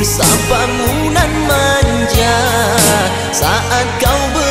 bersamamu nan manja. Saat kau ber